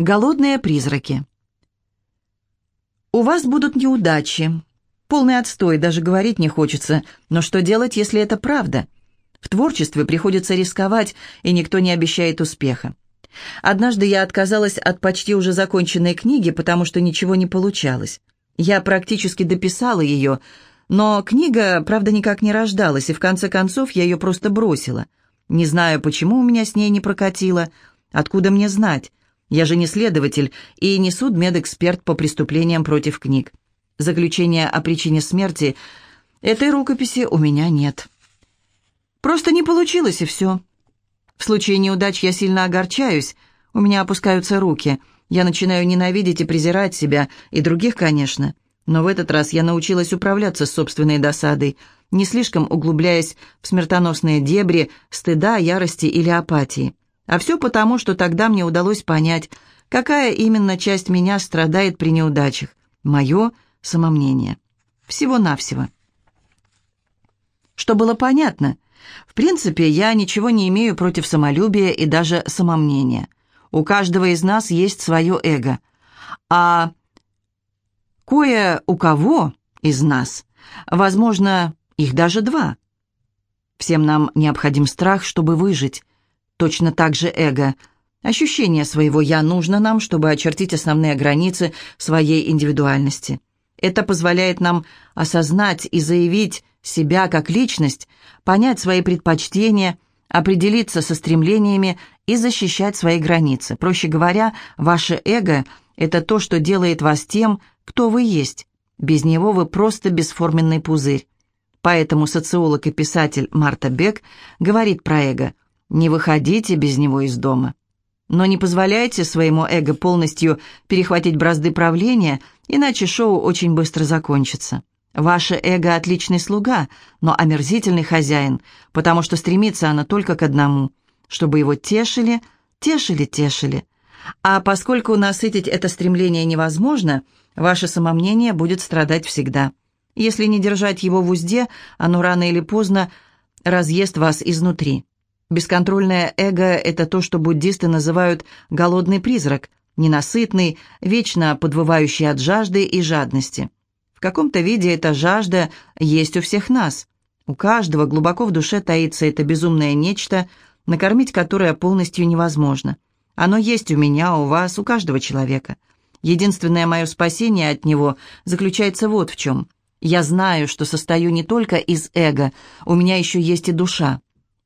Голодные призраки. У вас будут неудачи. Полный отстой, даже говорить не хочется. Но что делать, если это правда? В творчестве приходится рисковать, и никто не обещает успеха. Однажды я отказалась от почти уже законченной книги, потому что ничего не получалось. Я практически дописала ее, но книга, правда, никак не рождалась, и в конце концов я ее просто бросила. Не знаю, почему у меня с ней не прокатило, откуда мне знать. Я же не следователь и не судмедэксперт по преступлениям против книг. Заключения о причине смерти этой рукописи у меня нет. Просто не получилось, и все. В случае неудач я сильно огорчаюсь, у меня опускаются руки. Я начинаю ненавидеть и презирать себя, и других, конечно. Но в этот раз я научилась управляться с собственной досадой, не слишком углубляясь в смертоносные дебри стыда, ярости или апатии. А все потому, что тогда мне удалось понять, какая именно часть меня страдает при неудачах. Мое самомнение. Всего-навсего. Что было понятно. В принципе, я ничего не имею против самолюбия и даже самомнения. У каждого из нас есть свое эго. А кое у кого из нас, возможно, их даже два. Всем нам необходим страх, чтобы выжить. Точно так же эго. Ощущение своего «я» нужно нам, чтобы очертить основные границы своей индивидуальности. Это позволяет нам осознать и заявить себя как личность, понять свои предпочтения, определиться со стремлениями и защищать свои границы. Проще говоря, ваше эго – это то, что делает вас тем, кто вы есть. Без него вы просто бесформенный пузырь. Поэтому социолог и писатель Марта Бек говорит про эго – не выходите без него из дома. Но не позволяйте своему эго полностью перехватить бразды правления, иначе шоу очень быстро закончится. Ваше эго – отличный слуга, но омерзительный хозяин, потому что стремится оно только к одному – чтобы его тешили, тешили, тешили. А поскольку насытить это стремление невозможно, ваше самомнение будет страдать всегда. Если не держать его в узде, оно рано или поздно разъест вас изнутри. Бесконтрольное эго – это то, что буддисты называют «голодный призрак», ненасытный, вечно подвывающий от жажды и жадности. В каком-то виде эта жажда есть у всех нас. У каждого глубоко в душе таится это безумное нечто, накормить которое полностью невозможно. Оно есть у меня, у вас, у каждого человека. Единственное мое спасение от него заключается вот в чем. Я знаю, что состою не только из эго, у меня еще есть и душа.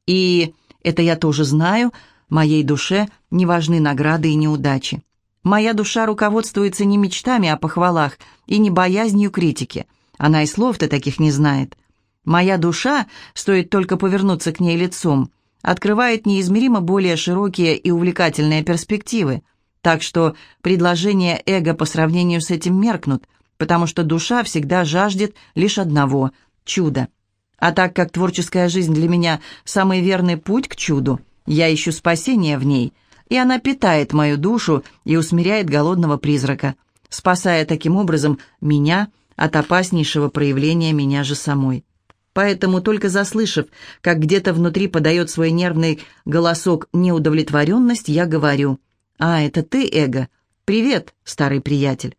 И это я тоже знаю, моей душе не важны награды и неудачи. Моя душа руководствуется не мечтами о похвалах и не боязнью критики. Она и слов-то таких не знает. Моя душа, стоит только повернуться к ней лицом, открывает неизмеримо более широкие и увлекательные перспективы. Так что предложения эго по сравнению с этим меркнут, потому что душа всегда жаждет лишь одного – чуда – а так как творческая жизнь для меня самый верный путь к чуду, я ищу спасения в ней, и она питает мою душу и усмиряет голодного призрака, спасая таким образом меня от опаснейшего проявления меня же самой. Поэтому, только заслышав, как где-то внутри подает свой нервный голосок неудовлетворенность, я говорю, «А, это ты, эго? Привет, старый приятель».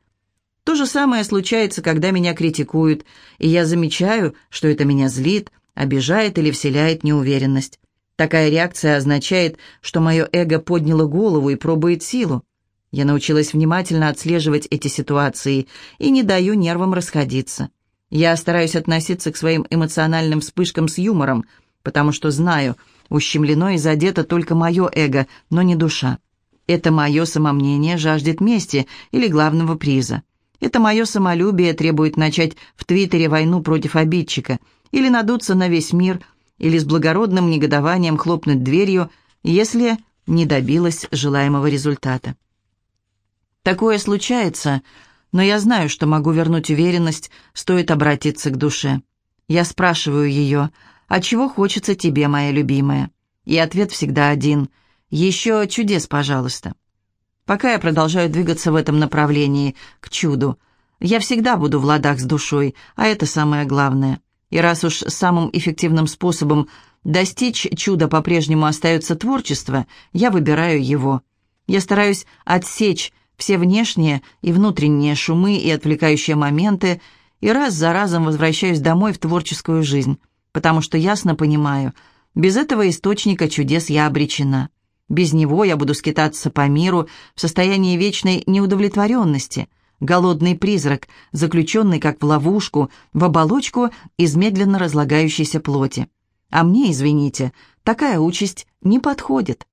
То же самое случается, когда меня критикуют, и я замечаю, что это меня злит, обижает или вселяет неуверенность. Такая реакция означает, что мое эго подняло голову и пробует силу. Я научилась внимательно отслеживать эти ситуации и не даю нервам расходиться. Я стараюсь относиться к своим эмоциональным вспышкам с юмором, потому что знаю, ущемлено и задето только мое эго, но не душа. Это мое самомнение жаждет мести или главного приза. Это мое самолюбие требует начать в Твиттере войну против обидчика, или надуться на весь мир, или с благородным негодованием хлопнуть дверью, если не добилась желаемого результата. Такое случается, но я знаю, что могу вернуть уверенность, стоит обратиться к душе. Я спрашиваю ее, «А чего хочется тебе, моя любимая?» И ответ всегда один, «Еще чудес, пожалуйста». Пока я продолжаю двигаться в этом направлении, к чуду, я всегда буду в ладах с душой, а это самое главное. И раз уж самым эффективным способом достичь чуда по-прежнему остается творчество, я выбираю его. Я стараюсь отсечь все внешние и внутренние шумы и отвлекающие моменты, и раз за разом возвращаюсь домой в творческую жизнь, потому что ясно понимаю, без этого источника чудес я обречена. Без него я буду скитаться по миру в состоянии вечной неудовлетворенности, голодный призрак, заключенный как в ловушку, в оболочку из медленно разлагающейся плоти. А мне, извините, такая участь не подходит.